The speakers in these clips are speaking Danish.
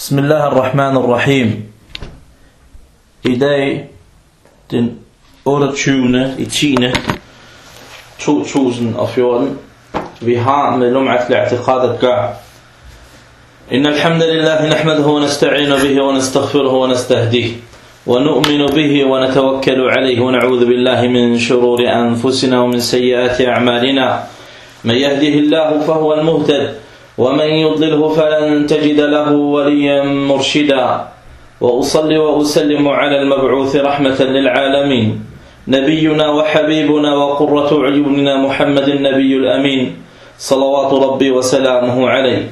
Bismillah ar-Rahman ar-Rahim. I dag, den 28. i 10. 2014, vi har med Lum'at al-i'tiqad at gøre. إن الحمد لله نحمده ونستعين به ونستغفره ونستهديه ونؤمن به ونتوكل عليه ونعوذ بالله من شرور أنفسنا ومن سيئات أعمالنا من يهده الله فهو المهتد ومن يضلله فلن تجد له وليا مرشدا. وأصلي وأسلم على المبعوث رحمة للعالمين. نبينا وحبيبنا وقرة عيوننا محمد النبي الأمين. صلوات ربي وسلامه عليه.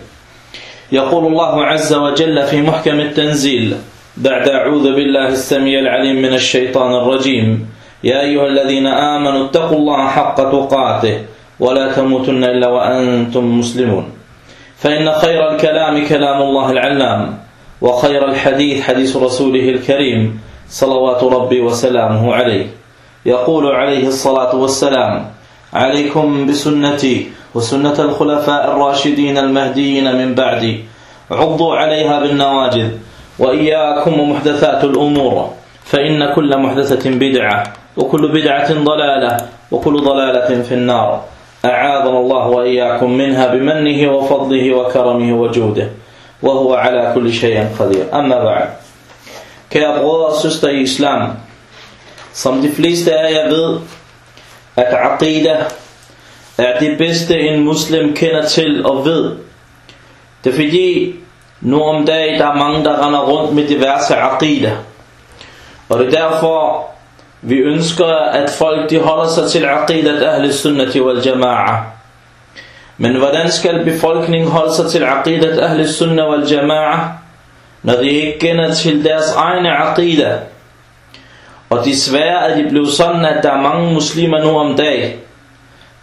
يقول الله عز وجل في محكم التنزيل بعد أعوذ بالله السميع العليم من الشيطان الرجيم. يا أيها الذين آمنوا اتقوا الله حق تقاته ولا تموتن إلا وأنتم مسلمون. فإن خير الكلام كلام الله العلام وخير الحديث حديث رسوله الكريم صلوات ربي وسلامه عليه. يقول عليه الصلاة والسلام عليكم بسنتي وسنة الخلفاء الراشدين المهديين من بعدي. عضوا عليها بالنواجذ وإياكم ومحدثات الأمور فإن كل محدثة بدعة وكل بدعة ضلالة وكل ضلالة في النار. أعاذنا الله وإياكم منها بمنه وفضله وكرمه وجوده وهو على كل شيء قدير أما بعد Kære brødre og søster i islam, som de fleste af jer ved, at aqida er det bedste en muslim kender til og ved. Det er fordi, nu om dagen, der er mange, der render rundt med diverse aqida. Og det er derfor, vi ønsker, at folk de holder sig til aqidat ahle sunnati wal jama'a. Men hvordan skal befolkningen holde sig til aqidat ahle sunna wal jama'a, når de ikke kender til deres egne aqida? Og desværre er det blevet sådan, at der er mange muslimer nu om dagen,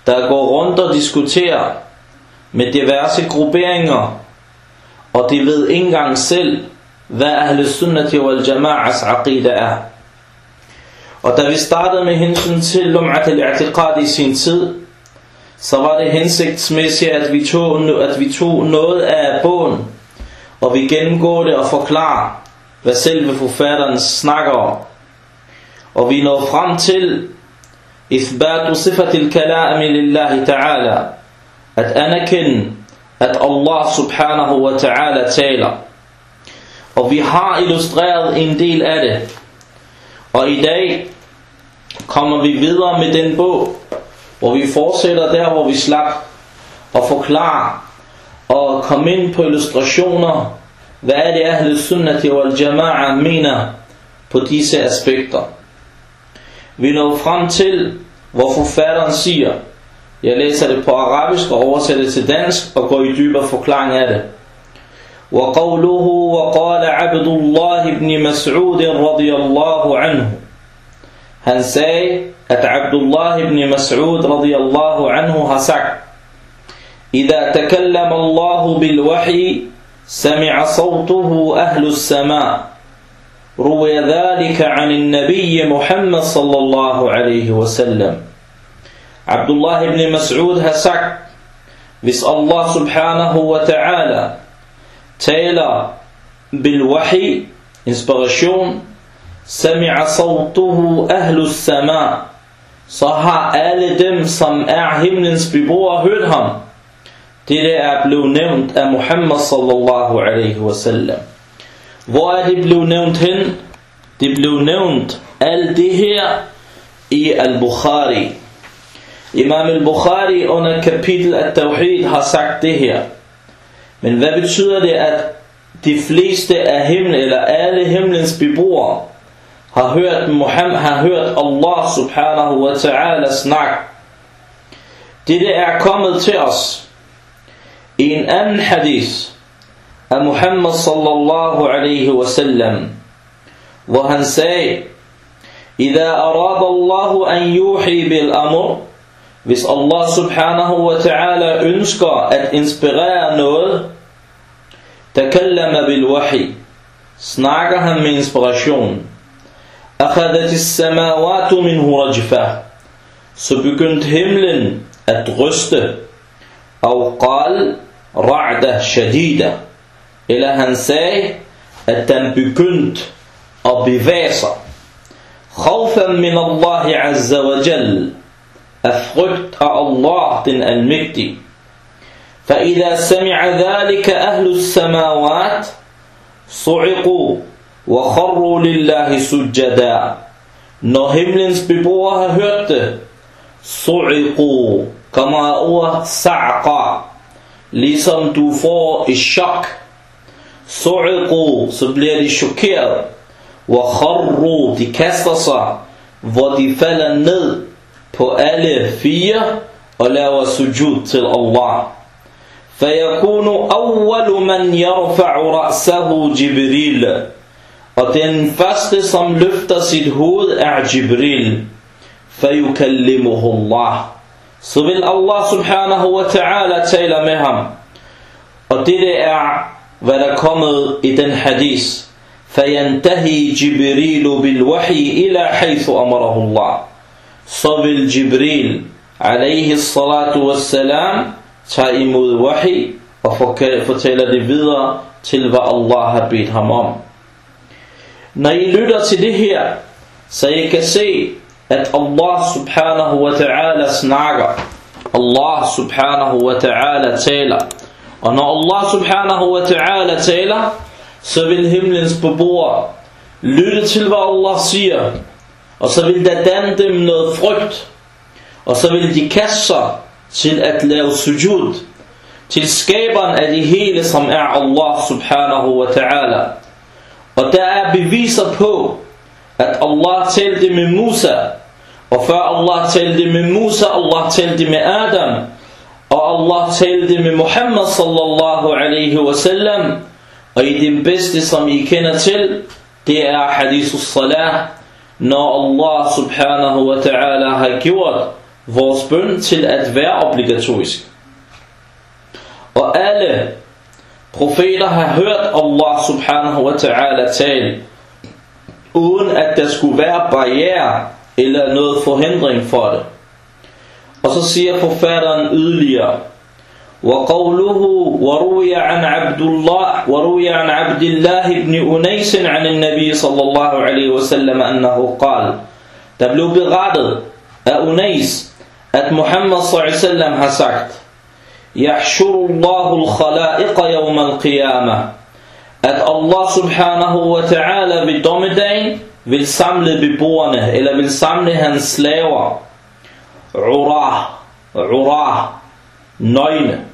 der går rundt og diskuterer med diverse grupperinger, og de ved ikke engang selv, hvad ahle Sunnati wal Jama'as aqida er. Og da vi startede med hensyn til Lum'at al-i'tiqad i sin tid, så var det hensigtsmæssigt, at vi tog, at vi tog noget af bogen, og vi gennemgår det og forklarer, hvad selve forfatteren snakker om. Og vi når frem til إثبات صفة الكلام لله تعالى at anerkende at Allah subhanahu wa ta'ala taler og vi har illustreret en del af det og i dag kommer vi videre med den bog hvor vi fortsætter der hvor vi slap og forklarer og komme ind på illustrationer hvad er det Ahl Sunnati wal Jama'a mener på disse aspekter vi når frem til, hvor forfatteren siger, jeg læser det på arabisk og oversætter det til dansk og går i dybere forklaring af det. وقوله وقال عبد الله بن مسعود رضي الله عنه Han sagde, at Abdullah ibn Mas'ud radiyallahu anhu har sagt, إذا تكلم الله بالوحي سمع صوته أهل السماء روي ذلك عن النبي محمد صلى الله عليه وسلم Abdullah ibn Mas'ud har sagt, hvis Allah subhanahu wa ta'ala taler bil wahi, inspiration, sami'a sawtuhu ahlus sama, så har alle dem, som er himlens beboere, hørt ham. Det er blevet nævnt af Muhammad sallallahu alaihi wasallam. Hvor er det blevet nævnt hen? Det blev nævnt alt det her i Al-Bukhari. Imam Al-Bukhari under kapitel af Tawhid har sagt det her. Men hvad betyder det, at de fleste af himlen, eller alle himlens beboere, har hørt Muhammad, har hørt Allah subhanahu wa ta'ala snak? Dette er kommet til os i en anden hadith af Muhammad sallallahu alaihi wasallam, hvor han sagde, إذا أراد الله أن يوحي بالأمر Hvis Allah subhanahu wa ta'ala ønsker at inspirere noget, takallama bil wahi, snakker han med inspiration. أخذت السماوات منه رجفة. سبكنت هملن أتغست أو قال رعدة شديدة. إلى هنساي أتنبكنت أبيفاسة خوفا من الله عز وجل. أفرقت الله تن المكتي فإذا سمع ذلك أهل السماوات صعقوا. وخروا لله سجدا Når himlens beboere har hørt det, صعقوا kommer ord sa'qa, ligesom du får et chok. صعقوا, så bliver de chokeret. وخروا, de kaster sig, hvor de falder ned på alle fire og laver sujud til Allah. فيكون أول من يرفع رأسه جبريل Og den første som løfter sit hoved er Jibril الله Så vil Allah subhanahu wa ta'ala tale med ham Og det er hvad der er kommet i den hadith فينتهي جبريل بالوحي إلى حيث أمره الله Så vil Jibril عليه الصلاة والسلام tager imod wahi og fortæller det videre til hvad Allah har bedt ham om. Når I lytter til det her, så I kan se, at Allah subhanahu wa ta'ala snakker. Allah subhanahu wa ta'ala taler. Og når Allah subhanahu wa ta'ala taler, så vil himlens beboere lytte til hvad Allah siger. Og så vil der danne dem noget frygt. Og så vil de kaste sig til at lave sujud til skaberen af det hele, som er Allah subhanahu wa ta'ala. Og der er beviser på, at Allah talte med Musa, og før Allah talte med Musa, Allah talte med Adam, og Allah talte med Muhammad sallallahu alaihi wa sallam, og i den bedste, som I kender til, det er hadithus salah, når Allah subhanahu wa ta'ala har gjort vores bøn til at være obligatorisk. Og alle profeter har hørt Allah subhanahu wa ta'ala tale, uden at der skulle være barriere eller noget forhindring for det. Og så siger forfatteren yderligere, وقوله وروي عن عبد الله وروي عن عبد الله بن أنيس عن النبي صلى الله عليه وسلم أنه قال der blev berettet af Unais at Muhammad s.a.v. har sagt, يحشر al-khalaiqa yawm al-qiyamah, at Allah subhanahu wa ta'ala ved dommedagen vil samle beboerne, eller vil samle hans slaver, urah, urah, nøgne,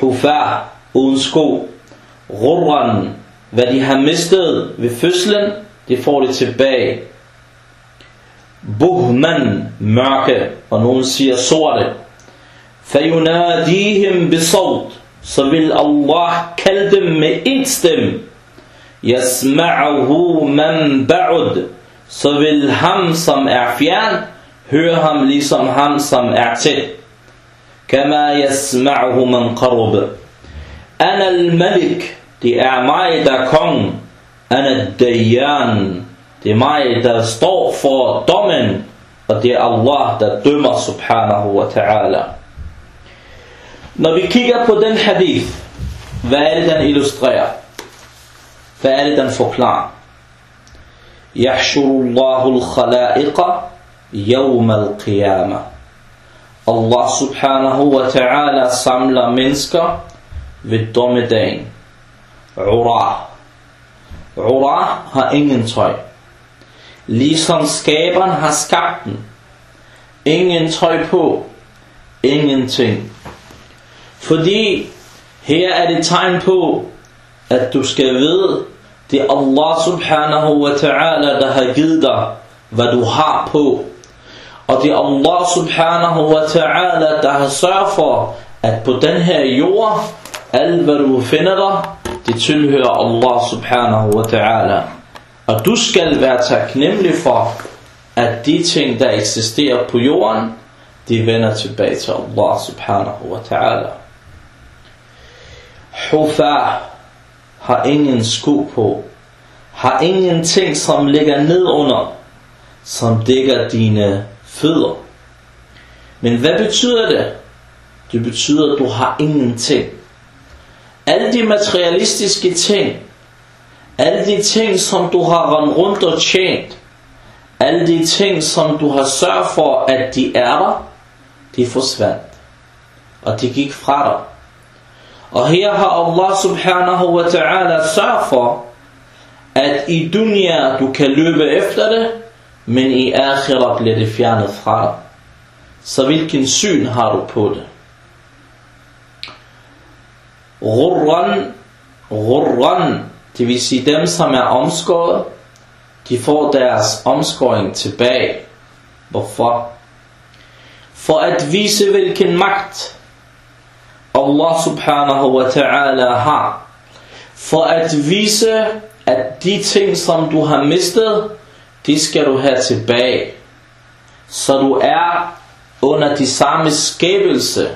hufar, uden sko, rurran, hvad de har mistet ved fødslen, det får de tilbage. Buhman, mørke, og nogen siger sorte. فَيُنَادِيهِمْ bisawt, så vil Allah kalde dem med et stemme. يَسْمَعَهُ مَنْ بَعُدْ så vil ham som er fjern, høre ham ligesom ham som er til. كَمَا yasma'uhu مَنْ qarub. أَنَا الْمَلِكِ det er mig der er kongen. أَنَا الدَّيَّانِ det er mig, der står for dommen, og det er Allah, der dømmer subhanahu wa ta'ala. Når vi kigger på den hadith, hvad er det, den illustrerer? Hvad er det, den forklarer? Yahshurullahu al-khalaiqa yawm al-qiyamah. Allah subhanahu wa ta'ala samler mennesker ved dommedagen. Ura. Ura har ingen tøj ligesom skaberen har skabt den. Ingen tøj på, ingenting. Fordi her er det tegn på, at du skal vide, det er Allah subhanahu wa ta'ala, der har givet dig, hvad du har på. Og det er Allah subhanahu wa ta'ala, der har sørget for, at på den her jord, alt hvad du finder dig, det tilhører Allah subhanahu wa ta'ala. Og du skal være taknemmelig for, at de ting, der eksisterer på jorden, de vender tilbage til Allah subhanahu wa ta'ala. Hufa har ingen sko på, har ingenting, som ligger ned under, som dækker dine fødder. Men hvad betyder det? Det betyder, at du har ingenting. alle de materialistiske ting, alle de ting, som du har rendt rundt og tjent, alle de ting, som du har sørget for, at de er der, de forsvandt. Og de gik fra dig. Og her har Allah subhanahu wa ta'ala sørget for, at i dunya du kan løbe efter det, men i akhira bliver det fjernet fra dig. Så hvilken syn har du på det? Rurran, rurran, det vil sige dem, som er omskåret, de får deres omskåring tilbage. Hvorfor? For at vise, hvilken magt Allah subhanahu wa ta'ala har. For at vise, at de ting, som du har mistet, de skal du have tilbage. Så du er under de samme skabelse,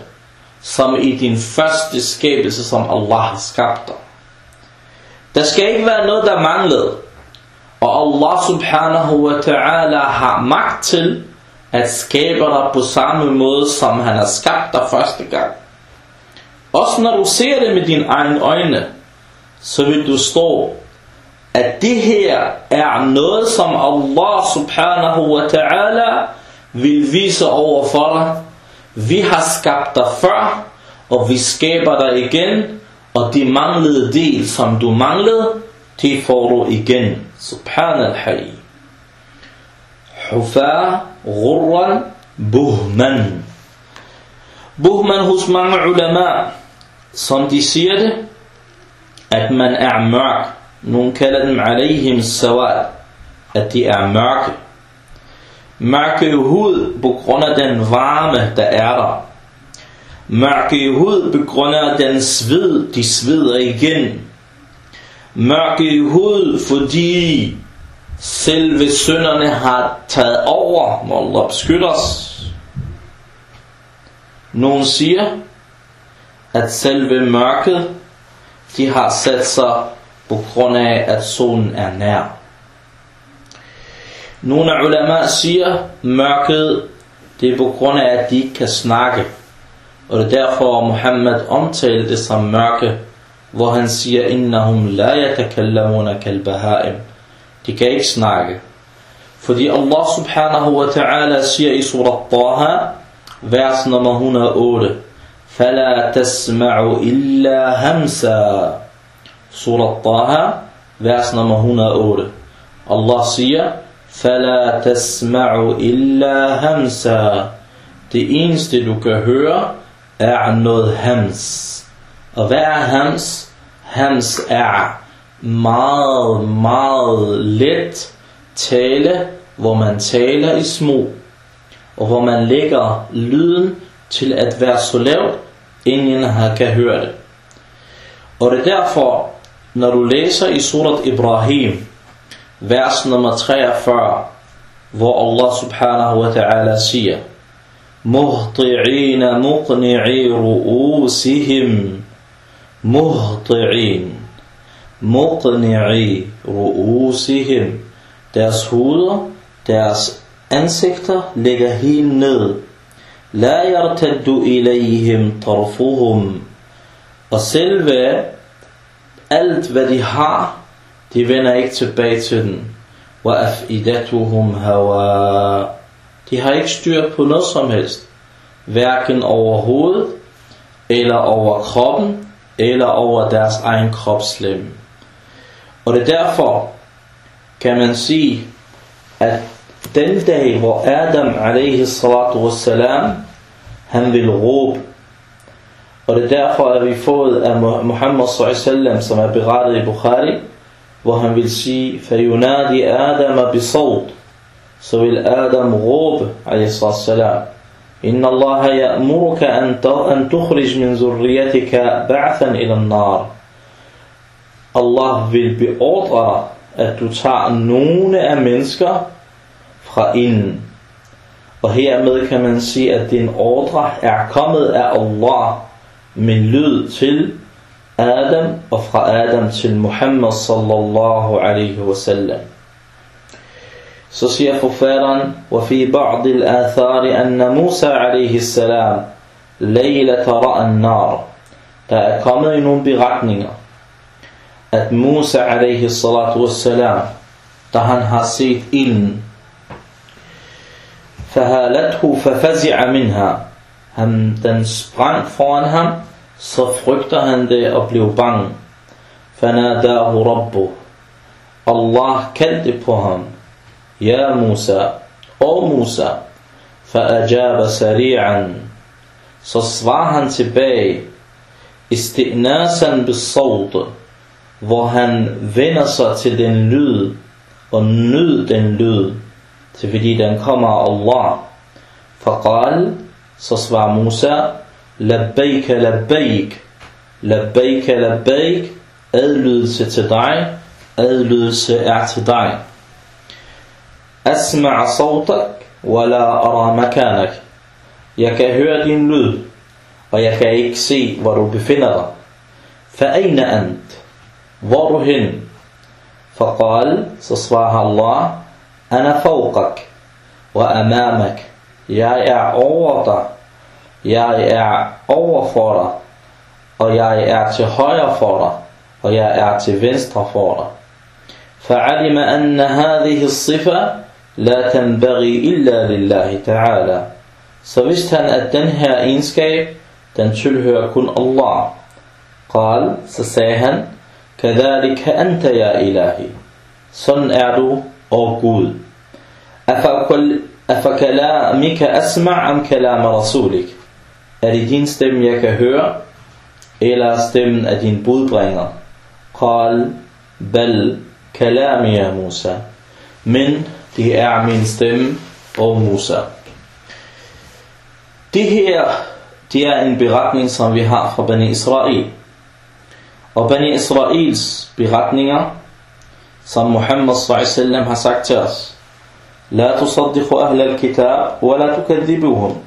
som i din første skabelse, som Allah har skabt dig. Der skal ikke være noget, der manglede. Og Allah subhanahu wa ta'ala har magt til at skabe dig på samme måde, som han har skabt dig første gang. Også når du ser det med dine egne øjne, så vil du stå, at det her er noget, som Allah subhanahu wa ta'ala vil vise over for dig. Vi har skabt dig før, og vi skaber dig igen, og de manglede del, som du manglede, de får du igen. Subhanallah. hayy Hufa, Ghurran, Buhman. Buhman hos mange ulama, som de siger det, at man er mørk. Nogle kalder dem alayhim sawad, at de er mørke. Mørke hud på grund af den varme, der er der. Mørke hud på grund af den sved, de sveder igen. Mørke hud, fordi selve sønderne har taget over. Må Allah beskytte os. Nogle siger, at selve mørket, de har sat sig på grund af, at solen er nær. Nogle af ulema siger, mørket, det er på grund af, at de ikke kan snakke. Og det er derfor, Muhammad omtalte det som mørke, hvor han siger, innahum la yatakallamuna kalbahaim. De kan ikke snakke. Fordi Allah subhanahu wa ta'ala siger i surat Taha, vers nummer 108, فلا تسمع إلا همسا Surat Taha, vers nummer 108. Allah siger, فلا تسمع إلا همسا Det eneste du kan høre er noget hams. Og hvad er hams? Hams er meget, meget let tale, hvor man taler i små, og hvor man lægger lyden til at være så lavt, ingen her kan høre det. Og det er derfor, når du læser i surat Ibrahim, vers nummer 43, hvor Allah subhanahu wa ta'ala siger, مهطعين مقنعي رؤوسهم مهطعين مقنعي رؤوسهم deres hoveder, deres ansigter ligger helt ned. La yartaddu ilayhim tarfuhum. Og selve alt hvad de har, de vender ikke tilbage til den. Wa afidatuhum hawa. De har ikke styr på noget som helst. Hverken over hovedet, eller over kroppen, eller over deres egen kropslem. Og det er derfor, kan man sige, at hvor Adam alaihi salatu wassalam, han vil råbe. Og det er derfor, at vi fået af Muhammad sallallahu som er berettet i Bukhari, hvor han vil sige, فَيُنَادِ آدَمَ بِصَوْتِ Så vil Adam råbe, wassalam, إن الله يأمرك أن تخرج من ذريتك بعثا إلى النار Allah vil beordre at du tager nogle af mennesker fra inden. Og hermed kan man sige, at din ordre er kommet af Allah med lyd til Adam og fra Adam til Muhammad sallallahu alaihi wasallam. Så siger forfatteren, وفي بعض الآثار أن موسى عليه السلام ليلة رأى النار Der er kommet i nogle beretninger, at Musa alaihi salatu wassalam, da han har set ilden, فهالته ففزع منها han, den sprang foran ham, så frygter han det og blev bange. فناداه ربه Allah kaldte på ham. Ja Musa, o Musa, فأجاب سريعا så svarer han tilbage istinasan bisawt hvor han vender sig til den lyd og nyd den lyd Til fordi den kommer Allah فقال så svarer Musa labbaik labbaik labbaik labbaik adlydelse til dig adlydelse er til dig asma' sawtak wala ara makanak Jeg kan høre din lyd, og jeg kan ikke se, hvor du befinder dig. فأين أنت? Hvor er du hen? فقال så svarer Allah أنا فوقك وأمامك Jeg er over dig. Jeg er over for dig. Og jeg er til højre for dig. Og jeg er til venstre for dig. فعلم أن هذه الصفة لا تنبغي إلا لله تعالى så vidste han, at den her egenskab, den tilhører kun Allah. Qal, så sagde han, كذلك أنت يا إلهي Sådan er du, og Gud. Afakalamika asma' am kalam rasulik. Er det din stemme, jeg kan høre, eller stemmen af din budbringer? Qal bal kalami ya Musa. Men det er min stemme, og Musa. Det her, det er en beretning, som vi har fra Bani Israel. Og Bani Israels beretninger, som Muhammad s.a.v. har sagt til os, La tusaddiqu ahla al-kitab, wa la tukadibuhum.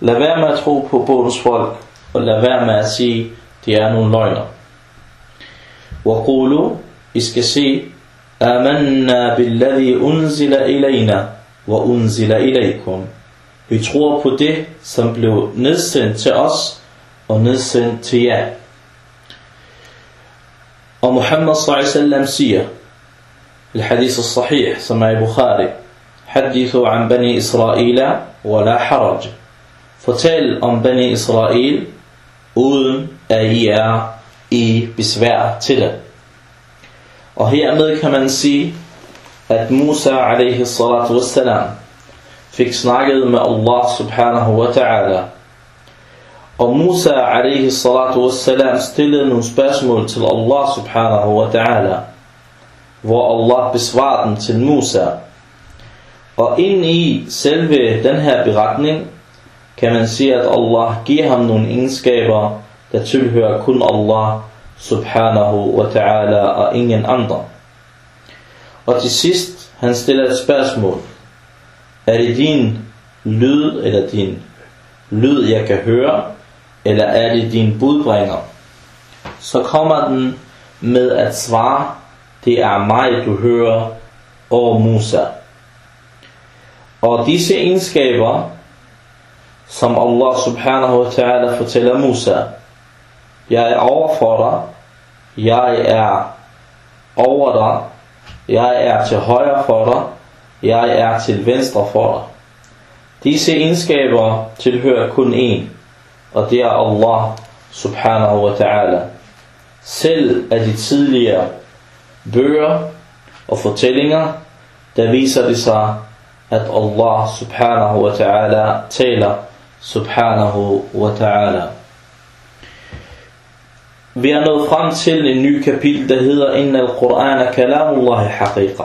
Lad være med at tro på Bodens folk, og lad være med at sige, de er nogle løgner. وقولوا I skal sige, آمنا بالذي أنزل إلينا وأنزل إليكم Vi tror på det, som blev nedsendt til os og nedsendt til jer. Og Muhammad s.a.v. siger, الحديث الصحيح سمع Bukhari, حدثوا عن بني إسرائيل ولا حرج Fortæl om Bani Israel, uden at I er i besvær til det. Og hermed kan man sige, at Musa alaihi salatu wassalam, fik snakket med Allah subhanahu wa ta'ala. Og Musa alaihi salatu wassalam stillede nogle spørgsmål til Allah subhanahu wa ta'ala, hvor Allah besvarer den til Musa. Og ind i selve den her beretning, kan man sige, at Allah giver ham nogle egenskaber, der tilhører kun Allah subhanahu wa ta'ala og ingen andre. Og til sidst, han stiller et spørgsmål. Er det din lyd, eller din lyd, jeg kan høre, eller er det din budbringer? Så kommer den med at svare, det er mig, du hører, og Musa. Og disse egenskaber, som Allah subhanahu wa ta'ala fortæller Musa, jeg er over for dig, jeg er over dig, jeg er til højre for dig, jeg er til venstre for dig. Disse egenskaber tilhører kun én, og det er Allah subhanahu wa ta'ala. Selv af de tidligere bøger og fortællinger, der viser det sig, at Allah subhanahu wa ta'ala taler subhanahu wa ta'ala. Vi er nået frem til en ny kapitel, der hedder Inna al-Qur'an kalamullahi haqiqa.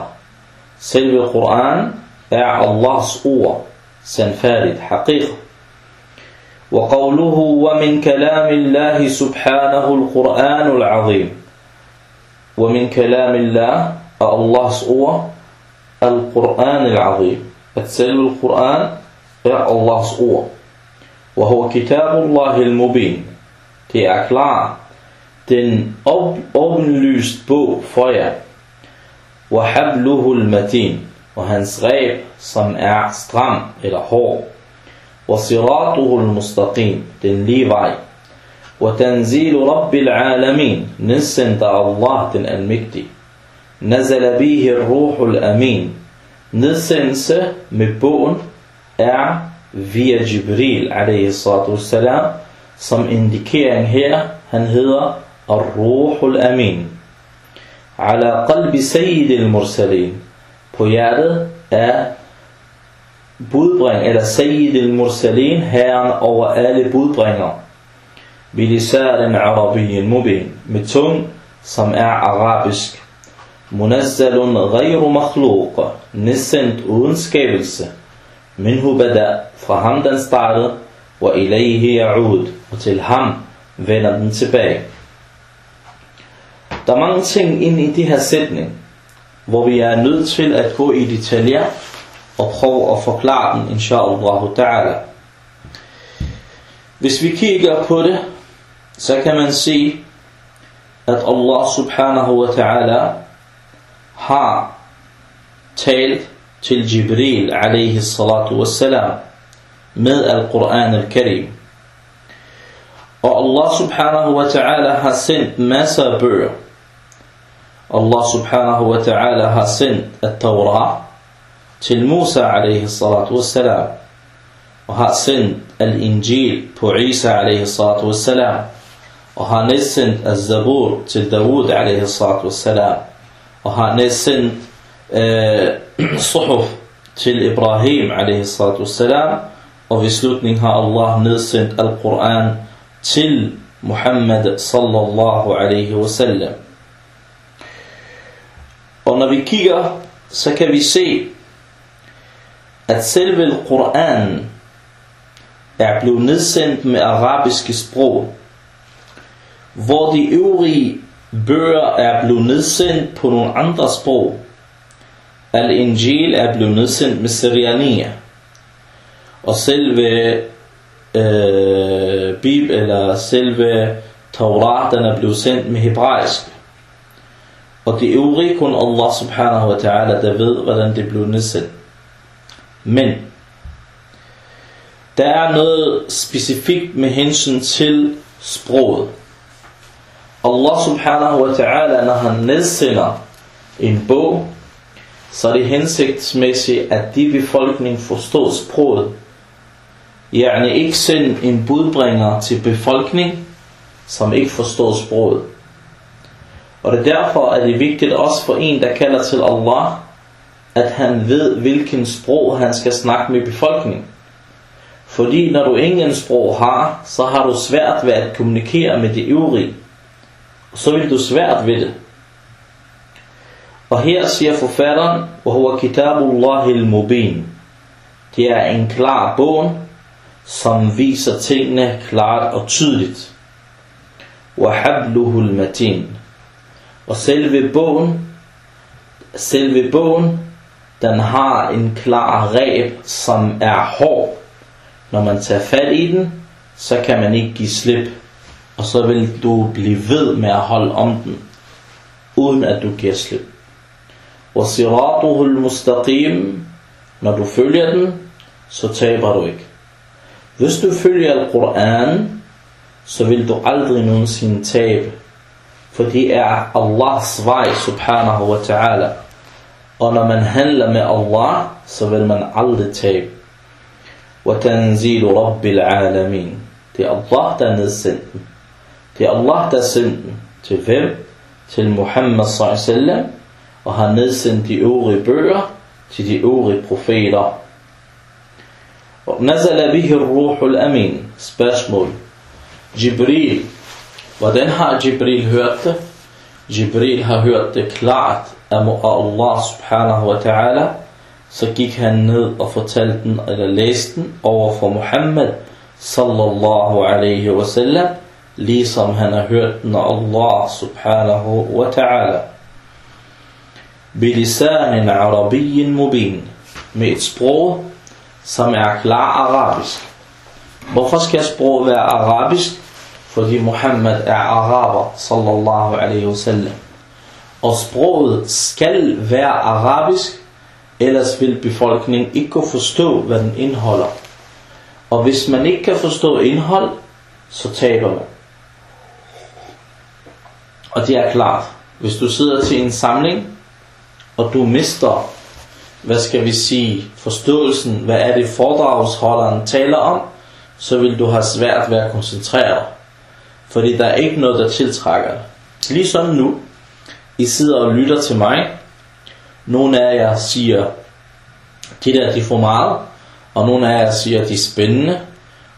Selve Koran er Allahs ord, sandfærdigt, haqiqa. وقوله ومن كلام الله سبحانه القرآن العظيم ومن كلام الله الله سوى القرآن العظيم. أتسلل القرآن؟ الله سوى وهو كتاب الله المبين. تي أكلا تن أبن لست بو فيا وحبله المتين. وهنس غيب صمع سترام إلى هو وصراطه المستقيم. تن لي وتنزيل رب العالمين Allah den almægtige. نزل به الروح الأمين nedsendelse med bogen er via Jibril wassalam som indikering her han hedder Ar-Ruhul Amin ala qalbi sayyidil mursalin på hjertet af budbring eller sayyidil mursalin herren over alle budbringer bilisarin arabiyyin mubin med tung som er arabisk munazzalun ghayru makhluq nedsendt uden skabelse minhu bada fra ham den startede wa ilayhi ya'ud og til ham vender den tilbage der er mange ting ind i de her sætning hvor vi er nødt til at gå i detaljer og prøve at forklare den inshallah ta'ala hvis vi kigger på det så kan man se at Allah subhanahu wa ta'ala har talt til Jibril alayhi salatu wassalam med al-Quran al-Karim. Og Allah subhanahu wa ta'ala har sendt masser af bøger. Allah subhanahu wa ta'ala har sendt at-Tawrah til Musa alayhi salatu wassalam. Og har sendt al-Injil på Isa alayhi salatu wassalam. Og har nedsendt al-Zabur til Dawud alayhi salatu wassalam. Og har nedsendt uh, suhuf til Ibrahim alayhi salatu wassalam. Og ved slutning har Allah nedsendt al-Quran til Muhammad sallallahu alaihi wasallam. Og når vi kigger, så kan vi se, at selve al-Quran er blevet nedsendt med arabiske sprog, hvor de øvrige bøger er blevet nedsendt på nogle andre sprog. Al-Injil er blevet nedsendt med Syriania. Og selve øh, Bib eller selve Taurat, den er blevet sendt med hebraisk. Og det øvrige kun Allah subhanahu wa ta'ala, der ved, hvordan det blev nedsendt. Men, der er noget specifikt med hensyn til sproget. Allah subhanahu wa ta'ala, når han nedsender en bog, så er det hensigtsmæssigt, at de befolkning forstår sproget. Yani ikke send en budbringer til befolkning, som ikke forstår sproget. Og det er derfor, at det er vigtigt også for en, der kalder til Allah, at han ved, hvilken sprog han skal snakke med befolkningen. Fordi når du ingen sprog har, så har du svært ved at kommunikere med det øvrige Og så vil du svært ved det. Og her siger forfatteren, وَهُوَ كِتَابُ اللَّهِ الْمُبِينَ Det er en klar bog, som viser tingene klart og tydeligt. وَحَبْلُهُ الْمَتِينَ Og selve bogen, selve bogen, den har en klar reb, som er hård. Når man tager fat i den, så kan man ikke give slip. Og så vil du blive ved med at holde om den, uden at du giver slip. وَصِرَاطُهُ الْمُسْتَقِيمِ Når du følger den, så taber du ikke. Hvis du følger Al-Quran, så vil du aldrig nogensinde tabe. For det er Allahs vej, subhanahu wa ta'ala. Og når man handler med Allah, så vil man aldrig tabe. وَتَنْزِيلُ رَبِّ الْعَالَمِينَ Det er Allah, der nedsendt den. det er Allah, der sendte den. Til hvem? Til Muhammad sallallahu og har nedsendt de øvrige bøger til de øvrige profeter. Og nazala bihi ruhul amin. Spørgsmål. Jibril. Hvordan har Jibril hørt det? Jibril har hørt det klart af Allah subhanahu wa ta'ala. Så gik han ned og fortalte den, eller læste den over for Muhammad sallallahu alaihi wa sallam, ligesom han har hørt den af Allah subhanahu wa ta'ala. Bilisanin arabiyyin mubin. Med et sprog, som er klar arabisk. Hvorfor skal sproget være arabisk? Fordi Muhammad er araber, sallallahu alaihi wasallam. Og sproget skal være arabisk, ellers vil befolkningen ikke kunne forstå, hvad den indeholder. Og hvis man ikke kan forstå indhold, så taber man. Og det er klart, hvis du sidder til en samling, og du mister, hvad skal vi sige, forståelsen, hvad er det foredragsholderen taler om, så vil du have svært ved at koncentrere dig. Fordi der er ikke noget, der tiltrækker dig. Ligesom nu, I sidder og lytter til mig. Nogle af jer siger, de der de får meget. Og nogle af jer siger, de er spændende.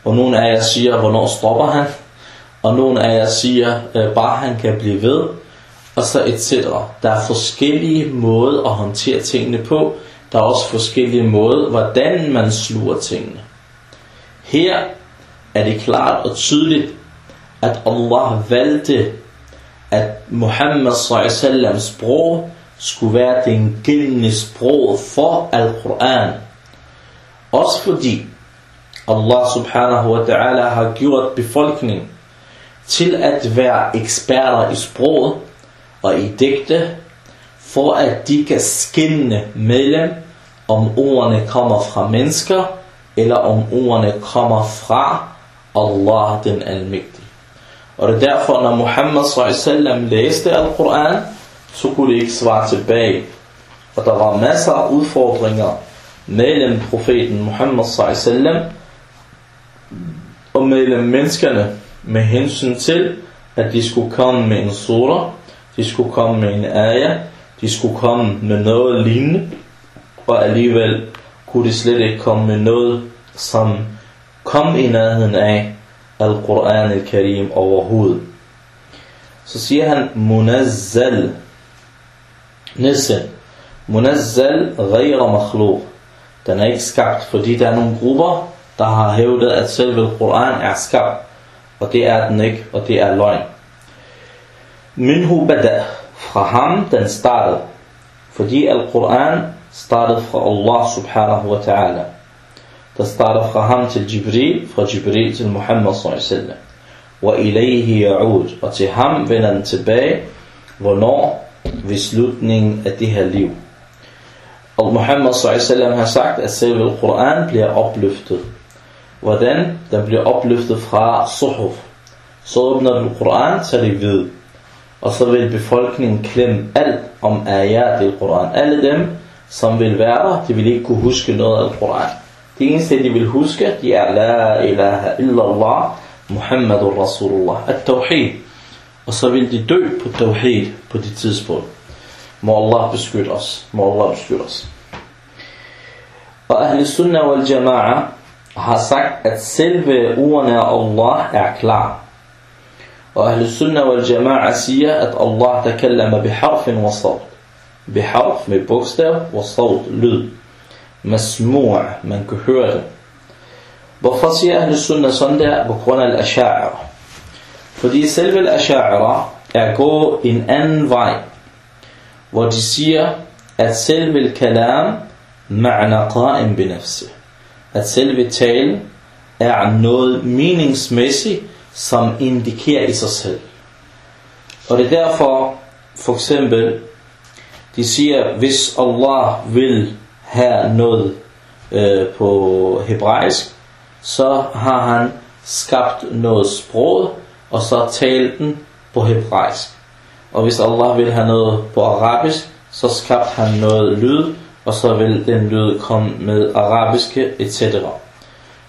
Og nogle af jer siger, hvornår stopper han? Og nogle af jer siger, øh, bare han kan blive ved. Og så et. Der er forskellige måder at håndtere tingene på. Der er også forskellige måder, hvordan man sluger tingene. Her er det klart og tydeligt, at Allah valgte, at Muhammad s.a.v.'s sprog skulle være den gældende sprog for Al-Quran. Også fordi Allah subhanahu wa ta'ala har gjort befolkningen til at være eksperter i sproget og i digte, for at de kan skinne mellem, om ordene kommer fra mennesker, eller om ordene kommer fra Allah den Almægtige. Og det er derfor, når Muhammad s.a.v. læste Al-Quran, så kunne de ikke svare tilbage. Og der var masser af udfordringer mellem profeten Muhammad s.a.v. og mellem menneskerne med hensyn til, at de skulle komme med en surah, de skulle komme med en ayah, de skulle komme med noget lignende, og alligevel kunne de slet ikke komme med noget, som kom i nærheden af Al-Quran al-Karim overhovedet. Så siger han, munazzal, Nisse, munazzal ghayra makhluq. Den er ikke skabt, fordi der er nogle grupper, der har hævdet, at selve Quran er skabt. Og det er den ikke, og det er løgn. Minhu bada, fra ham den startede. Fordi Al-Quran startede fra Allah subhanahu wa ta'ala. Der starter fra ham til Jibril, fra Jibril til Muhammad s.a.v. Wa ilayhi ya'ud. Og til ham vender den tilbage, hvornår? Ved slutningen af det her liv. Og Muhammad s.a.v. har sagt, at selve Quran bliver opløftet. Hvordan? Den bliver opløftet fra suhuf. Så åbner du Koran, så er det. Og så vil befolkningen klemme alt om ayat i Koran. Alle dem, som vil være der, de vil ikke kunne huske noget af Koran. Det eneste, de vil huske, de er La ilaha illallah, Muhammadur Rasulullah, at-tawhid. Og så vil de dø på tawhid på det tidspunkt. Må Allah beskytte os. Må Allah beskytte os. Og Ahl Sunnah wal Jama'ah har sagt, at selve ordene af Allah er klar. Og Ahl Sunnah wal Jama'a siger, at Allah takallama biharfin wa sawt. Biharf med bogstav, wa sawt lyd. Masmu' man kan høre det. Hvorfor siger Ahl Sunnah sådan der? På grund af al-asha'ira. Fordi selve al-asha'ira er gå en anden vej hvor de siger, at selve kalam ma'na qa'im binafsi. At selve tale er noget meningsmæssigt, som indikerer i sig selv. Og det er derfor, for eksempel, de siger, hvis Allah vil have noget øh, på hebraisk, så har han skabt noget sprog, og så talt den på hebraisk. Og hvis Allah vil have noget på arabisk, så skabte han noget lyd, og så vil den lyd komme med arabiske, etc.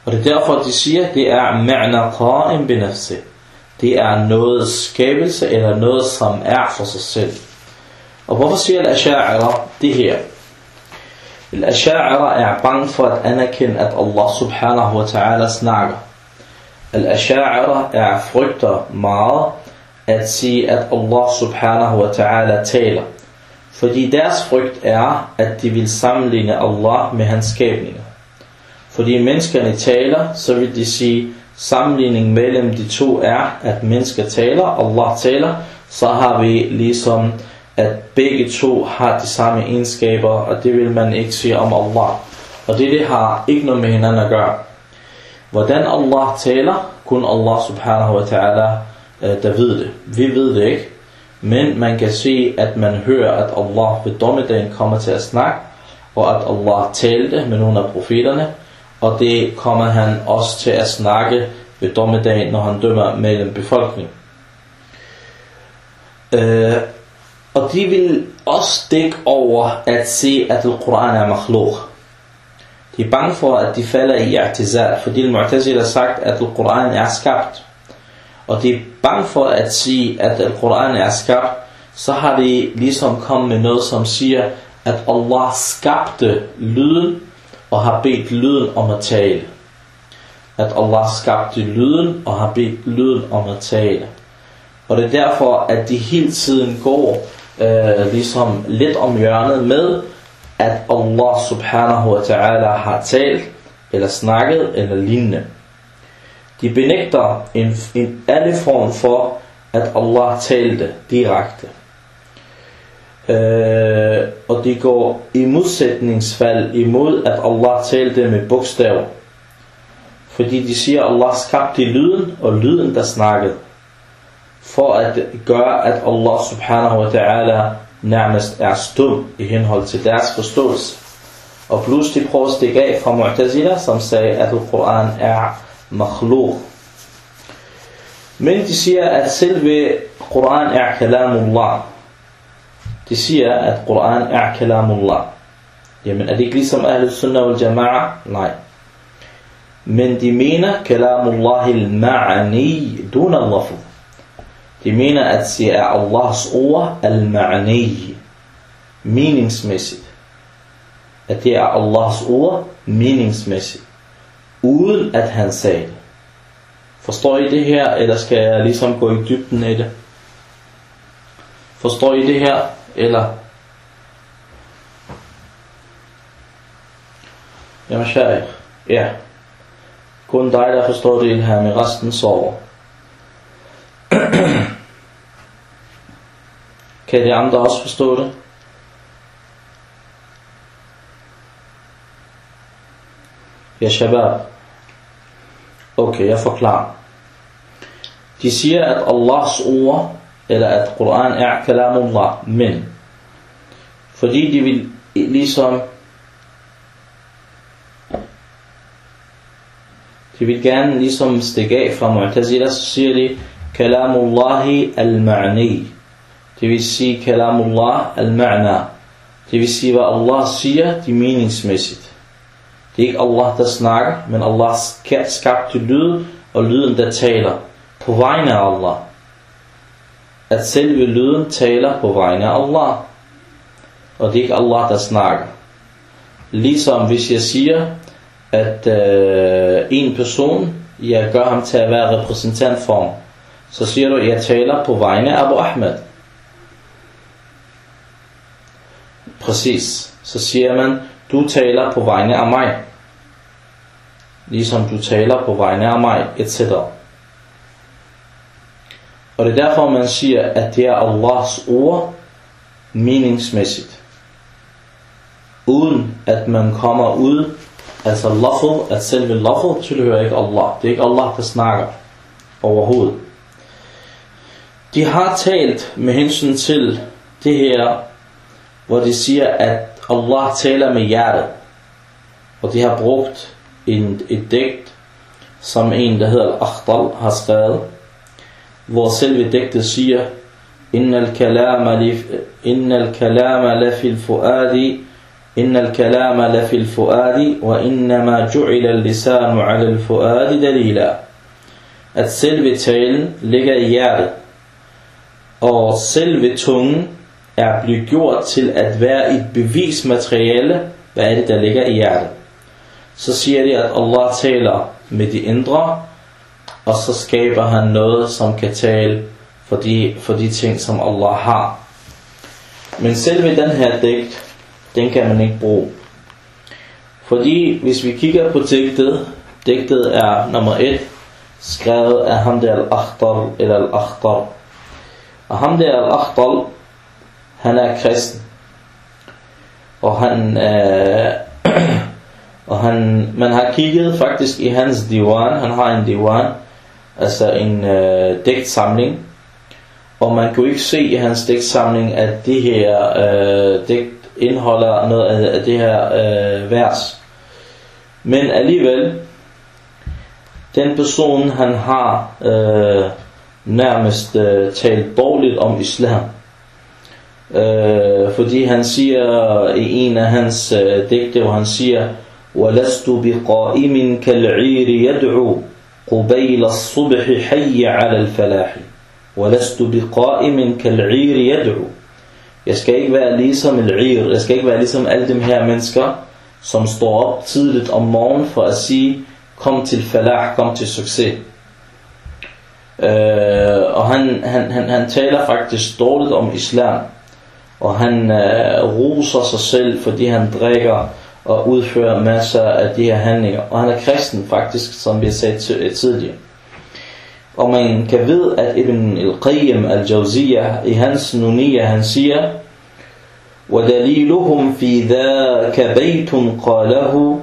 Og det er derfor, de siger, det er ma'na qa'im binafsi. Det er noget skabelse, eller noget, som er for sig selv. Og hvorfor siger al-asha'ira det her? Al-asha'ira er bange for at anerkende, at Allah subhanahu wa ta'ala snakker. Al-asha'ira er frygter meget, at sige, at Allah subhanahu wa ta'ala taler. Fordi deres frygt er, at de vil sammenligne Allah med hans skabninger. Fordi menneskerne taler, så vil de sige, sammenligning mellem de to er, at mennesker taler, Allah taler, så har vi ligesom, at begge to har de samme egenskaber, og det vil man ikke sige om Allah. Og det, det har ikke noget med hinanden at gøre. Hvordan Allah taler, kun Allah subhanahu wa ta'ala øh, der ved det. Vi ved det ikke. Men man kan se, at man hører, at Allah ved dommedagen kommer til at snakke, og at Allah talte med nogle af profeterne, og det kommer han også til at snakke ved dommedagen, når han dømmer mellem befolkningen. Øh, og de vil også dække over at se, at Al-Quran er makhluk. De er bange for, at de falder i i'tizal, fordi Al-Mu'tazil har sagt, at Al-Quran er skabt. Og de er bange for at sige, at Al-Quran er skabt, så har de ligesom kommet med noget, som siger, at Allah skabte lyden, og har bedt lyden om at tale. At Allah skabte lyden, og har bedt lyden om at tale. Og det er derfor, at de hele tiden går øh, ligesom lidt om hjørnet med, at Allah subhanahu wa ta'ala har talt, eller snakket, eller lignende. De benægter en, en alle form for, at Allah talte direkte. Øh, og de går i modsætningsfald imod, at Allah talte med bogstav. Fordi de siger, at Allah skabte lyden, og lyden der snakkede. For at gøre, at Allah subhanahu wa ta'ala nærmest er stum i henhold til deres forståelse. Og plus prøver at stikke af fra Mu'tazila, som sagde, at Quran er مخلوق. من تسيه أتسل بقرآن إع كلام الله. تسيه القرآن إع كلام الله. يمن أديك لسم أهل السنة والجماعة؟ ناي. من دمينا كلام الله المعني دون اللفظ دمينا أتسيه الله سوى المعني. Meaningsmessit at det er Allahs ord meaningsmæssigt Uden at han sagde det. Forstår I det her, eller skal jeg ligesom gå i dybden af det? Forstår I det her, eller? Jamen, Shaykh. Ja. Kun dig, der forstår det her med resten sover. kan de andre også forstå det? Ja, shabab. Okay, jeg forklarer. De siger, at Allahs ord, eller at Quran er kalamullah, men fordi de vil ligesom de vil gerne ligesom stikke af fra Mu'tazila, så siger de kalamullahi al-ma'ni. Det vil sige kalamullah al-ma'na. Det vil sige, hvad Allah siger, de meningsmæssigt. Det er ikke Allah, der snakker, men Allah skabte lyd, og lyden, der taler på vegne af Allah. At selve lyden taler på vegne af Allah. Og det er ikke Allah, der snakker. Ligesom hvis jeg siger, at øh, en person, jeg gør ham til at være repræsentant for ham, så siger du, at jeg taler på vegne af Abu Ahmed. Præcis. Så siger man, du taler på vegne af mig. Ligesom du taler på vegne af mig, etc. Og det er derfor, man siger, at det er Allahs ord meningsmæssigt. Uden at man kommer ud, altså lafud, at selve lafud tilhører ikke Allah. Det er ikke Allah, der snakker overhovedet. De har talt med hensyn til det her, hvor de siger, at Allah taler med hjertet. Og de har brugt en, et digt, som en, der hedder Al-Akhtal, har skrevet, hvor selve digtet siger, Inna al-kalama la fil fuadi, inna al-kalama la fil fuadi, wa inna ma ju'ila al-lisanu ala al-fuadi dalila. At selve talen ligger i hjertet, og selve tungen er blevet gjort til at være et bevismateriale, hvad er det, der ligger i hjertet. Så siger de, at Allah taler med de indre, og så skaber han noget, som kan tale for de, for de ting, som Allah har. Men selve den her digt, den kan man ikke bruge. Fordi hvis vi kigger på digtet, digtet er nummer 1, skrevet af ham der al-Akhtar eller al-Akhtar. Og ham der al-Akhtar, han er kristen. Og han, øh, og han, man har kigget faktisk i hans diwan, han har en diwan, altså en øh, digtsamling, og man kunne ikke se i hans digtsamling, at det her øh, digt indeholder noget af, af det her øh, vers. Men alligevel, den person han har øh, nærmest øh, talt borgerligt om islam. Øh, fordi han siger i en af hans øh, digte, hvor han siger, وَلَسْتُ بِقَائِمٍ كَالْعِيرِ يَدْعُو قُبَيْلَ الصُّبْحِ حَيَّ عَلَى الْفَلَاحِ وَلَسْتُ بِقَائِمٍ كَالْعِيرِ يَدْعُو Jeg skal ikke være ligesom el jeg skal ikke være ligesom alle dem her mennesker, som står op tidligt om morgenen for at sige, kom til falah, kom til succes. Øh, og han, han, han, han taler faktisk dårligt om islam, og han øh, roser sig selv, fordi han drikker og udfører masser af de her handlinger. Og han er kristen faktisk, som vi har sagt tidligere. Og man kan vide, at Ibn al-Qayyim al-Jawziyah i hans nuniyah, han siger, ودليلهم في ذاك بيت قاله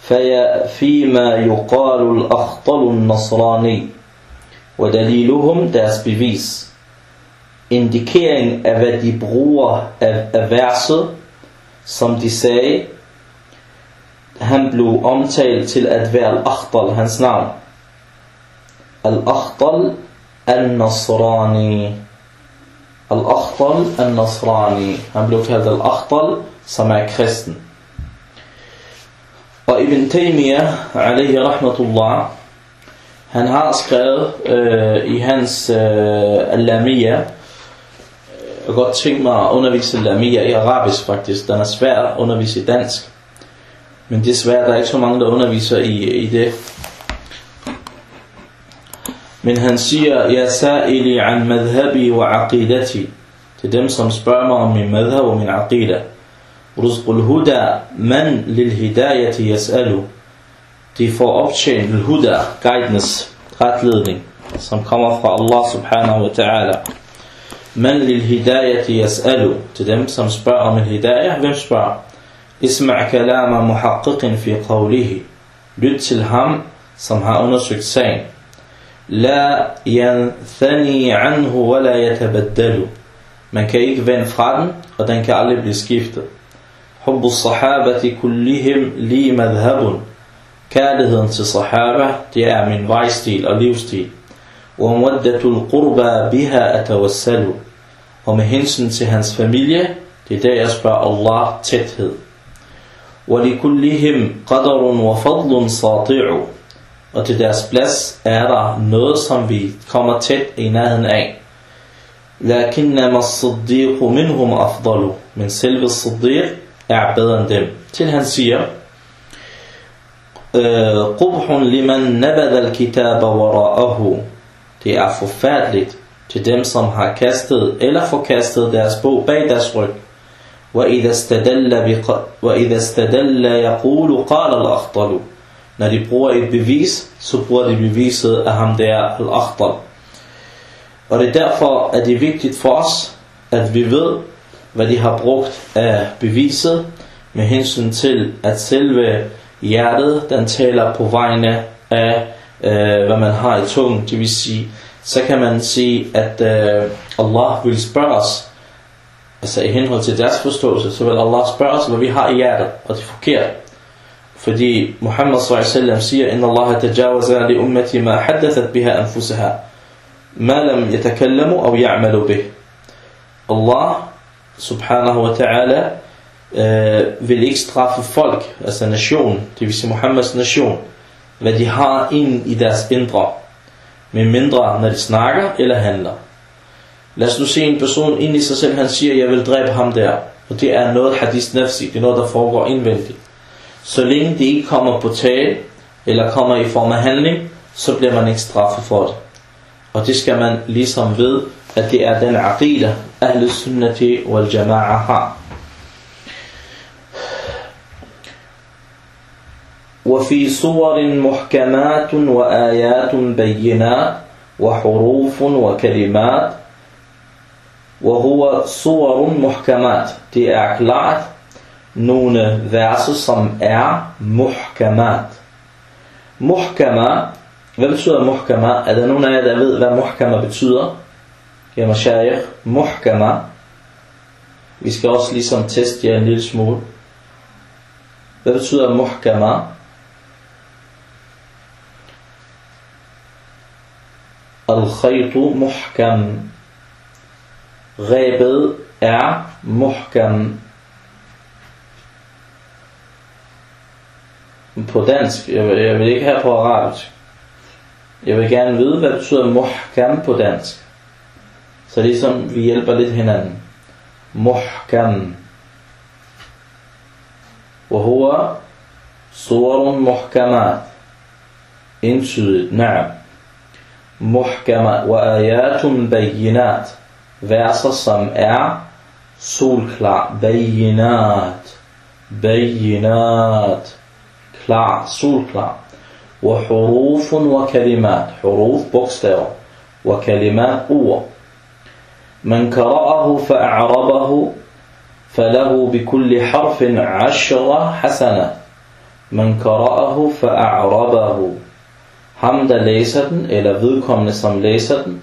في فيما يقال الأخطل النصراني ودليلهم deres bevis indikering af hvad de bruger af, af verset som de sagde han blev omtalt til at være al-Akhtal hans navn al-Akhtal al-Nasrani Al-Akhtal al-Nasrani. Han blev kaldt Al-Akhtal, som er kristen. Og Ibn Taymiyyah, alaihi rahmatullah, han har skrevet øh, i hans øh, Al-Lamiyya, kunne har godt tænke mig at undervise lidt mere i arabisk faktisk. Den er svær at undervise i dansk. Men det er svært, der er ikke så mange, der underviser i, i det. Men han siger, Jeg sa'ili an madhabi wa aqidati. Til dem, som spørger mig om min madhab og min aqida. Rizqul huda, man lil hidayati yas'alu. De får optjent lil huda, guidance, retledning, som kommer fra Allah subhanahu wa ta'ala. من للهداية يسأل. تدم؟ سمشبع من الهداية بمشبع يعني اسمع كلام محقق في قوله. لتلهم سمها أنشك سين لا ينثني عنه ولا يتبدل. من كيك فين فان ودن كعلب لسكيفت حب الصحابة كلهم لي مذهب. كالهن صحابة تيامين فايستيل أو ليوستيل Muaddatul qurba biha atawassalu. Og med hensyn til hans familie, det er der jeg spørger Allah tæthed. Qadarun wa fadlun sati'u og til deres plads er der noget, som vi kommer tæt i nærheden af. لكنما الصديق منهم أفضل men selve Siddiq er bedre end dem. Til han siger, قبح لمن نبذ الكتاب وراءه Det er forfærdeligt til dem, som har kastet eller forkastet deres bog bag deres ryg. وإذا استدل, بق... وإذا استدل يقول قال الأخطل Når de bruger et bevis, så bruger de beviset af ham der al-akhtar. Og det er derfor, at det er vigtigt for os, at vi ved, hvad de har brugt af beviset, med hensyn til, at selve hjertet, den taler på vegne af, øh, hvad man har i tungen. Det vil sige, så kan man sige, at øh, Allah vil spørge os, altså i henhold til deres forståelse, så vil Allah spørge os, hvad vi har i hjertet, og det er forkert. Fordi Muhammad s.a.v. siger, Inna Allah tajawaza li ummati ma haddathat biha anfusaha. Ma lam yatakallamu aw ya'malu bih. Allah subhanahu wa ta'ala øh, vil ikke straffe folk, altså nation, det vil sige Muhammads nation, hvad de har ind i deres indre, med mindre når de snakker eller handler. Lad os nu se en person ind i sig selv, han siger, jeg vil dræbe ham der. Og det er noget hadis nafsi, det er noget, der foregår indvendigt. Så længe det ikke kommer på tale, eller kommer i form af handling, så bliver man ikke straffet for det. Og det skal man ligesom ved, at det er den aqida, Ahl sunnati wal jama'a har. وفي صور محكمات وآيات بينات وحروف وكلمات وهو صور محكمات det er klart nogle verser, som er muhkamat. Muhkama, hvad betyder muhkama? Er der nogen af jer, der ved, hvad muhkama betyder? Ja, mashayikh, muhkama. Vi skal også ligesom teste jer en lille smule. Hvad betyder muhkama? Al-khaytu muhkam. Rebet er muhkam. På dansk. Jeg vil, jeg vil ikke have på arabisk. Jeg vil gerne vide, hvad betyder muhkam på dansk. Så ligesom vi hjælper lidt hinanden. Muhkam. وهو صور محكمات entydigt, na'am. Muhkama wa ayatun bayinat. Verser, som er solklar. Bayinat. Bayinat. Klar, wa kalimat. Huruf, bogstaver. Wa kalimat, ord. من قرأه فأعربه فله بكل حرف عشرة حسنة من قرأه فأعربه ham der læser den, eller vedkommende som læser den,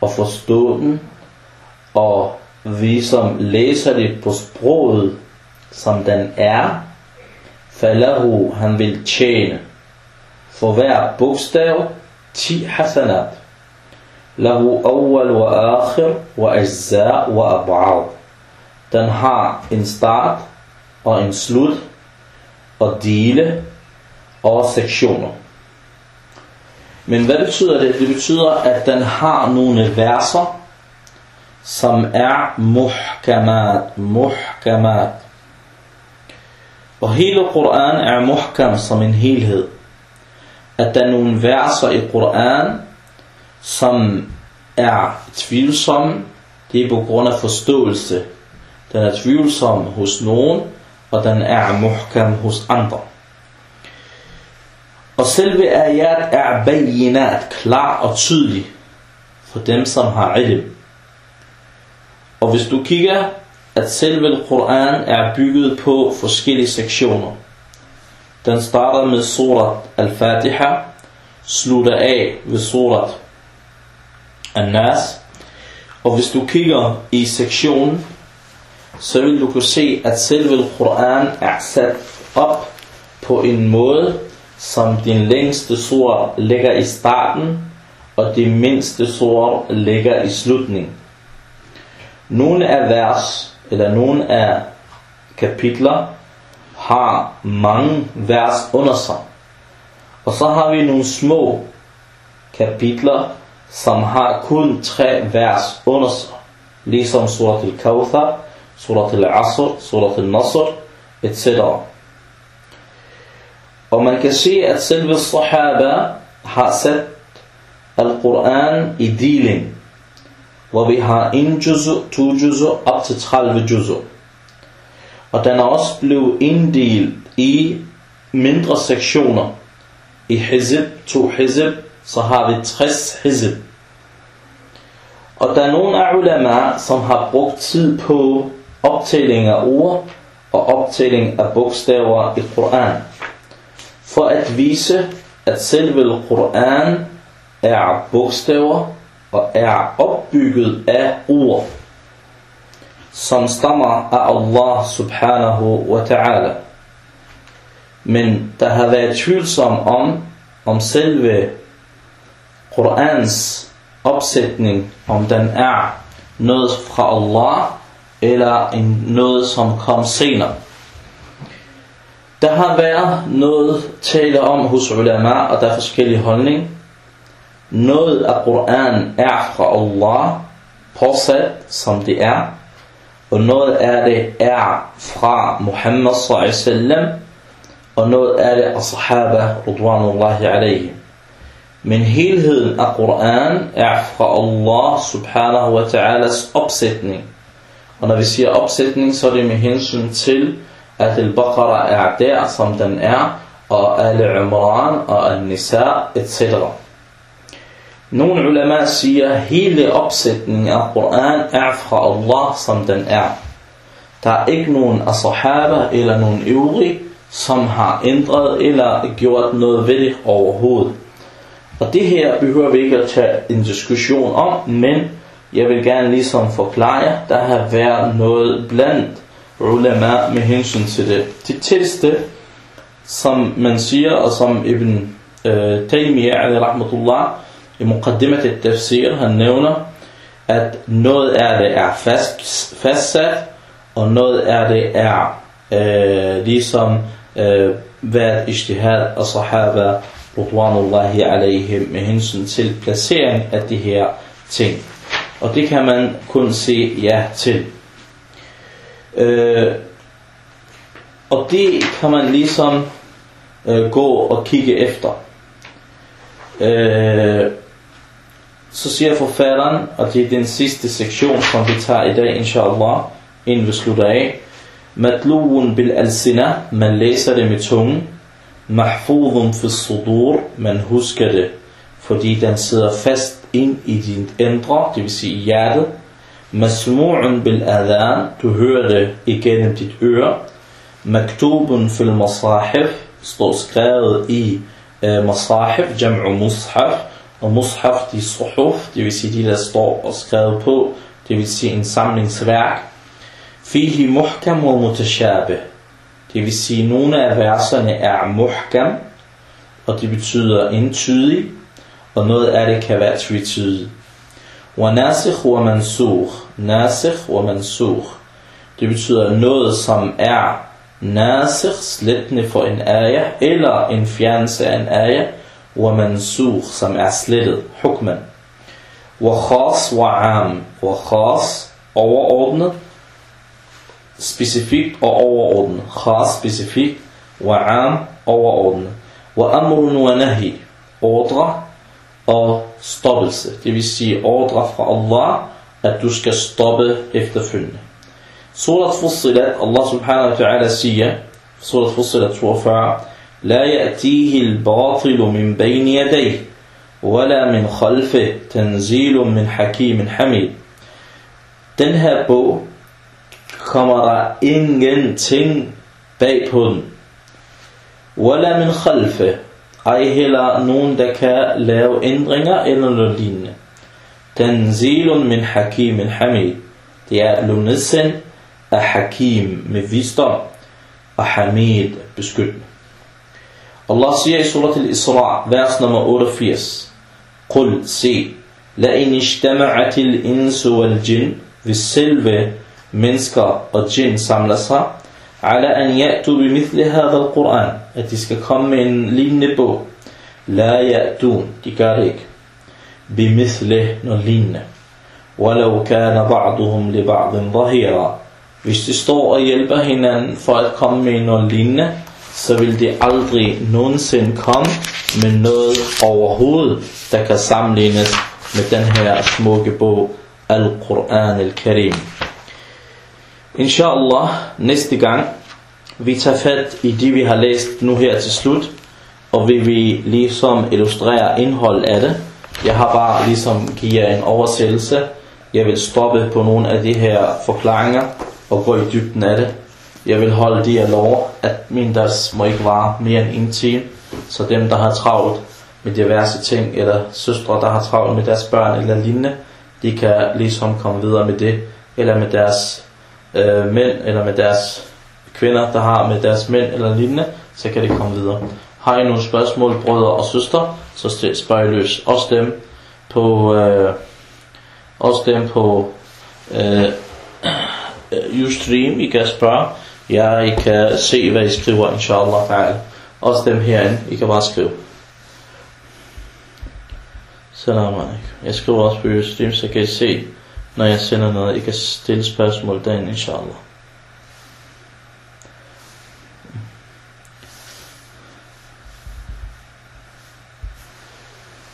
og forstår den, og vi som læser det på sproget, som den er, falahu, han vil tjene. For hver bogstav, 10 hasanat. Lahu awwal wa akhir wa ajza wa ab'ad. Den har en start og en slut, og dele og sektioner. Men hvad betyder det? Det betyder, at den har nogle verser, som er muhkamat, muhkamat. Og hele Koran er muhkam som en helhed. At der er nogle verser i Koran, som er tvivlsomme, det er på grund af forståelse. Den er tvivlsom hos nogen, og den er muhkam hos andre. Og selve ayat er bayinat, klar og tydelig for dem, som har ilm. Og hvis du kigger, at selve Koran er bygget på forskellige sektioner. Den starter med surat al-Fatiha, slutter af ved surat al-Nas. Og hvis du kigger i sektionen, så vil du kunne se, at selve Koran er sat op på en måde, som din længste sur ligger i starten, og de mindste sur ligger i slutningen. Nogle af vers, eller nogle af kapitler, har mange vers under sig. Og så har vi nogle små kapitler, som har kun tre vers under sig. Ligesom surat al-Kawthar, surat al-Asr, surat al-Nasr, etc. Har sat Al-Quran i deling, hvor vi har en juzu, to juzu, op til 30 juzu. Og den er også blevet inddelt i mindre sektioner. I hizib, to hizib, så har vi 60 hizib. Og der er nogle af ulema, som har brugt tid på optælling af ord og optælling af bogstaver i Koran for at vise, at selve Koran er bogstaver og er opbygget af ord, som stammer af Allah subhanahu wa ta'ala. Men der har været tvivlsom om, om selve Korans opsætning, om den er noget fra Allah, eller en noget, som kom senere. Der har været noget tale om hos ulama, og der er forskellige holdning. Noget af Koran er fra Allah, påsat som det er, og noget af det er fra Muhammad sallallahu og noget af det er sahaba radwanullahi alaihi. Men helheden af Koran er fra Allah subhanahu wa ta'alas opsætning. Og når vi siger opsætning, så er det med hensyn til at al-Baqarah er der, som den er, og al-Imran og al-Nisa, etc. Nogle ulema siger, at hele opsætningen af Koran er fra Allah, som den er. Der er ikke nogen af sahaba eller nogen øvrige, som har ændret eller gjort noget ved det overhovedet. Og det her behøver vi ikke at tage en diskussion om, men jeg vil gerne ligesom forklare, der har været noget blandt ulema med hensyn til det. Det tætteste, som man siger, og som Ibn øh, Taymiyyah, rahmatullah, i Muqaddimat al-Tafsir, han nævner, at noget af det er fast, fastsat, og noget af det er øh, ligesom øh, været ijtihad og sahaba, rudwanullahi alaihim, med hensyn til placering af de her ting. Og det kan man kun se ja til. Øh, og det kan man ligesom øh, gå og kigge efter. Øh, så siger forfatteren, og det er den sidste sektion, som vi tager i dag, inshallah, inden vi slutter af. Matluun bil alsina, man læser det med tungen. Mahfudum fi sudur, man husker det, fordi den sidder fast ind i din indre, det vil sige i hjertet. Masmu'un bil adhan, du hører det igennem dit øre. Maktubun fil masahif, står skrevet i øh, uh, masahif, jam'u mushaf, og mushaf, de suhuf, det vil sige de, der står og skrevet på, det vil sige en samlingsværk. Fihi muhkam og mutashabih, det vil sige, at nogle af verserne er muhkam, og det betyder entydig, og noget af det kan være tvetydigt. Wa nasikh wa mansukh, nasikh wa mansukh. Det betyder noget, som er nasikh, slettende for en ayah, eller en fjernelse af en ayah, wa mansukh, som er slettet, hukman. Wa khas wa am, wa khas, overordnet, specifikt og overordnet. Khas, specifikt, wa am, overordnet. Wa amrun wa nahi, ordre og stoppelse. Det vil sige ordre fra Allah, at du skal stoppe efterfølgende. Surat Fussilat, Allah subhanahu wa ta'ala siger, Surat Fussilat 42, لا يأتيه الباطل من بين يديه ولا من خلفه تنزيل من حكيم حميد Den her bog kommer der ingenting bag på den. Wala min khalfe. Ej heller nogen, der kan lave ændringer eller noget lignende. Tanzilun min hakimin hamid. Det er lunessen af hakim med visdom og hamid beskyttende. Allah siger i surat al-Isra, vers nummer 88. Qul, se, la in ijtama'at al-insu wal-jin, hvis selve mennesker og jinn samler sig, an ya'tu bi mithli hadha al-Quran, at de skal komme med en lignende bog. La ya'tun, de gør det ikke. Mithli, noget lignende. Kana ba'duhum li ba'din dhahira. Hvis de står og hjælper hinanden for at komme med noget lignende, så vil de aldrig nogensinde komme med noget overhovedet, der kan sammenlignes med den her smukke bog, Al-Quran al-Karim. Inshallah, næste gang, vi tager fat i det, vi har læst nu her til slut, og vi vil ligesom illustrere indhold af det. Jeg har bare ligesom givet jer en oversættelse. Jeg vil stoppe på nogle af de her forklaringer og gå i dybden af det. Jeg vil holde de her lov, at min deres må ikke vare mere end en time. Så dem, der har travlt med diverse ting, eller søstre, der har travlt med deres børn eller lignende, de kan ligesom komme videre med det, eller med deres øh, mænd, eller med deres kvinder, der har med deres mænd eller lignende, så kan det komme videre. Har I nogle spørgsmål, brødre og søstre, så spørg I løs. Også dem på, øh, også dem på øh, Ustream, I kan spørge. Ja, I kan se, hvad I skriver, inshallah ta'ala. Også dem herinde, I kan bare skrive. Salam alaikum. Jeg skriver også på Ustream, så kan I se, når jeg sender noget. I kan stille spørgsmål derinde, inshallah.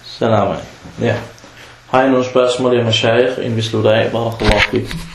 Salam alaikum. Ja. Har I nogle spørgsmål, jeg må shaykh, inden vi slutter af? Barakallahu fikum.